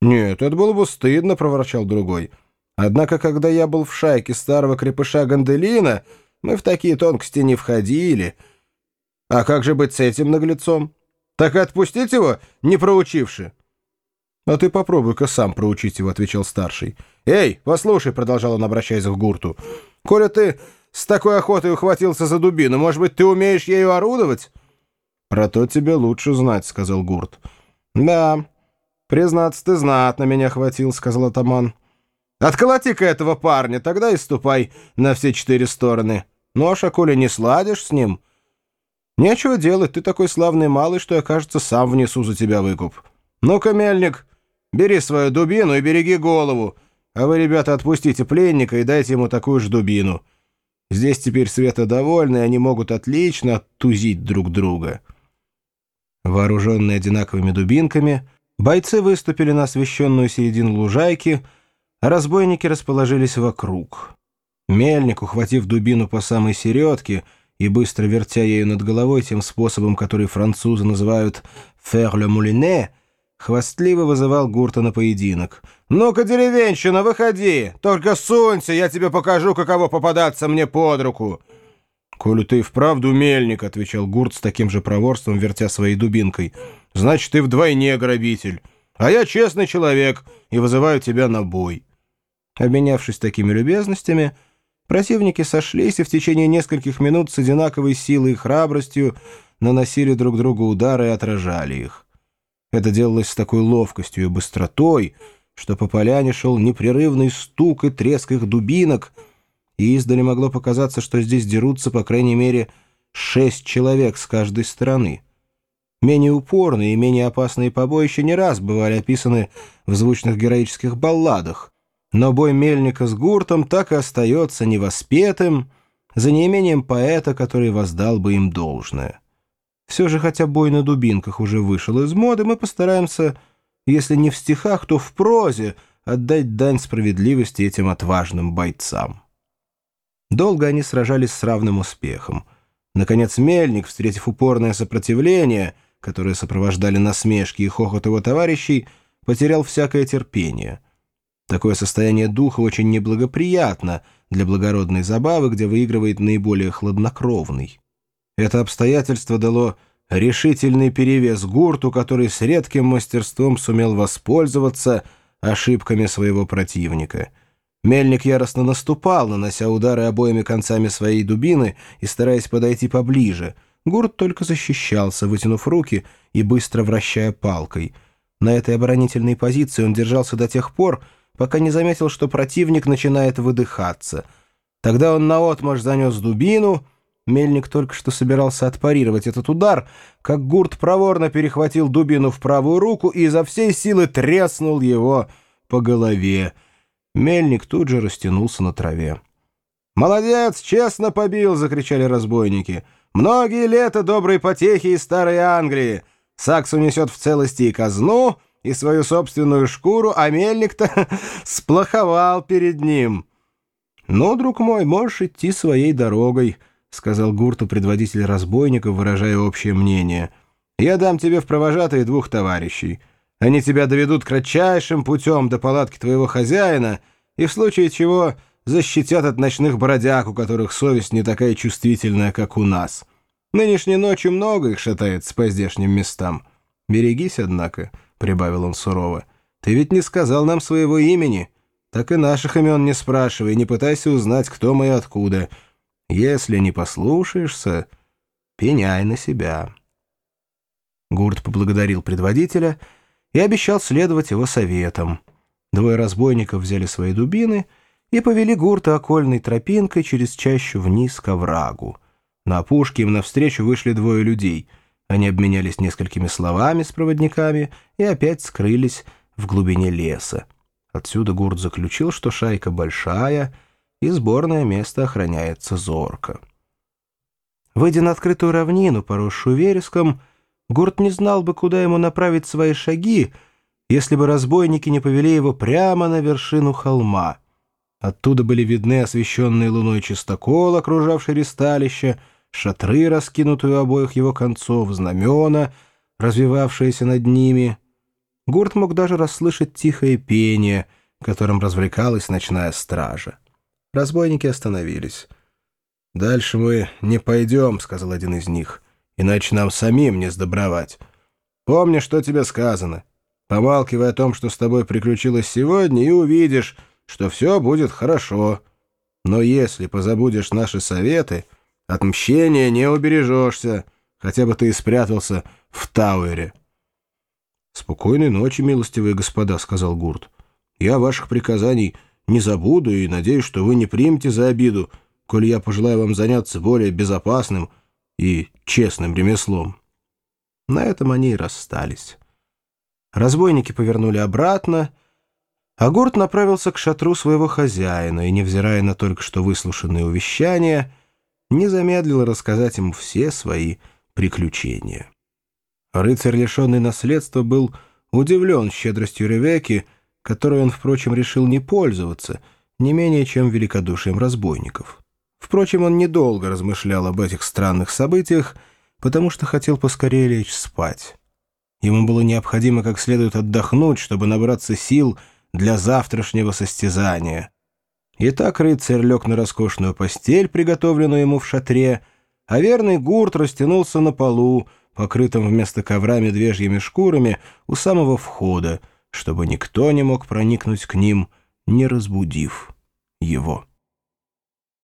«Нет, это было бы стыдно», — проворчал другой. «Однако, когда я был в шайке старого крепыша Ганделина, мы в такие тонкости не входили. А как же быть с этим наглецом? Так и отпустить его, не проучивши?» «А ты попробуй-ка сам проучить его», — отвечал старший. «Эй, послушай», — продолжал он, обращаясь к гурту, — «коли ты с такой охотой ухватился за дубину, может быть, ты умеешь ею орудовать?» «Про то тебе лучше знать», — сказал гурт. «Да, признаться, ты знатно меня хватил», — сказал атаман. «Отколоти-ка этого парня, тогда и ступай на все четыре стороны. Ну, а шакуля не сладишь с ним?» «Нечего делать, ты такой славный малый, что я, кажется, сам внесу за тебя выкуп. Ну-ка, мельник, Бери свою дубину и береги голову, а вы, ребята, отпустите пленника и дайте ему такую же дубину. Здесь теперь Света довольны, и они могут отлично оттузить друг друга». Вооруженные одинаковыми дубинками, бойцы выступили на освещенную середину лужайки, а разбойники расположились вокруг. Мельник, ухватив дубину по самой середке и быстро вертя ею над головой тем способом, который французы называют «faire le moulinet», хвастливо вызывал Гурта на поединок. «Ну-ка, деревенщина, выходи! Только сунься, я тебе покажу, каково попадаться мне под руку!» «Коли ты вправду мельник», — отвечал Гурт с таким же проворством, вертя своей дубинкой, — «значит, ты вдвойне грабитель. А я честный человек и вызываю тебя на бой». Обменявшись такими любезностями, противники сошлись и в течение нескольких минут с одинаковой силой и храбростью наносили друг другу удары и отражали их. Это делалось с такой ловкостью и быстротой, что по поляне шел непрерывный стук и треск их дубинок, и издали могло показаться, что здесь дерутся, по крайней мере, шесть человек с каждой стороны. Менее упорные и менее опасные побоища не раз бывали описаны в звучных героических балладах, но бой Мельника с гуртом так и остается невоспетым, за неимением поэта, который воздал бы им должное. Все же, хотя бой на дубинках уже вышел из моды, мы постараемся, если не в стихах, то в прозе, отдать дань справедливости этим отважным бойцам. Долго они сражались с равным успехом. Наконец Мельник, встретив упорное сопротивление, которое сопровождали насмешки и хохот его товарищей, потерял всякое терпение. Такое состояние духа очень неблагоприятно для благородной забавы, где выигрывает наиболее хладнокровный. Это обстоятельство дало решительный перевес гурту, который с редким мастерством сумел воспользоваться ошибками своего противника. Мельник яростно наступал, нанося удары обоими концами своей дубины и стараясь подойти поближе. Гурт только защищался, вытянув руки и быстро вращая палкой. На этой оборонительной позиции он держался до тех пор, пока не заметил, что противник начинает выдыхаться. Тогда он наотмашь занес дубину — Мельник только что собирался отпарировать этот удар, как гурт проворно перехватил дубину в правую руку и изо всей силы треснул его по голове. Мельник тут же растянулся на траве. «Молодец, честно побил!» — закричали разбойники. «Многие лета доброй потехи из Старой Англии! Сакс унесет в целости и казну, и свою собственную шкуру, а мельник-то сплоховал перед ним!» «Ну, друг мой, можешь идти своей дорогой». — сказал Гурту предводитель разбойников, выражая общее мнение. «Я дам тебе в провожатые двух товарищей. Они тебя доведут кратчайшим путем до палатки твоего хозяина и в случае чего защитят от ночных бродяг, у которых совесть не такая чувствительная, как у нас. Нынешней ночью много их шатается по здешним местам. Берегись, однако», — прибавил он сурово. «Ты ведь не сказал нам своего имени. Так и наших имен не спрашивай, не пытайся узнать, кто мы и откуда». Если не послушаешься, пеняй на себя». Гурт поблагодарил предводителя и обещал следовать его советам. Двое разбойников взяли свои дубины и повели Гурта окольной тропинкой через чащу вниз к оврагу. На опушке им навстречу вышли двое людей. Они обменялись несколькими словами с проводниками и опять скрылись в глубине леса. Отсюда Гурт заключил, что шайка большая — и сборное место охраняется зорко. Выйдя на открытую равнину, поросшую вереском, Гурт не знал бы, куда ему направить свои шаги, если бы разбойники не повели его прямо на вершину холма. Оттуда были видны освещенные луной чистокол, окружавший ресталище, шатры, раскинутые у обоих его концов, знамена, развивавшиеся над ними. Гурт мог даже расслышать тихое пение, которым развлекалась ночная стража. Разбойники остановились. «Дальше мы не пойдем», — сказал один из них, — «иначе нам самим не сдобровать. Помни, что тебе сказано. Помалкивай о том, что с тобой приключилось сегодня, и увидишь, что все будет хорошо. Но если позабудешь наши советы, от мщения не убережешься, хотя бы ты и спрятался в Тауэре». «Спокойной ночи, милостивые господа», — сказал Гурт. «Я ваших приказаний не забуду и надеюсь, что вы не примете за обиду, коль я пожелаю вам заняться более безопасным и честным ремеслом». На этом они и расстались. Разбойники повернули обратно, а Гурт направился к шатру своего хозяина и, невзирая на только что выслушанные увещания, не замедлил рассказать ему все свои приключения. Рыцарь, лишенный наследства, был удивлен щедростью Ревеки, которой он, впрочем, решил не пользоваться, не менее чем великодушием разбойников. Впрочем, он недолго размышлял об этих странных событиях, потому что хотел поскорее лечь спать. Ему было необходимо как следует отдохнуть, чтобы набраться сил для завтрашнего состязания. Итак, рыцарь лег на роскошную постель, приготовленную ему в шатре, а верный гурт растянулся на полу, покрытым вместо ковра медвежьими шкурами, у самого входа, чтобы никто не мог проникнуть к ним, не разбудив его.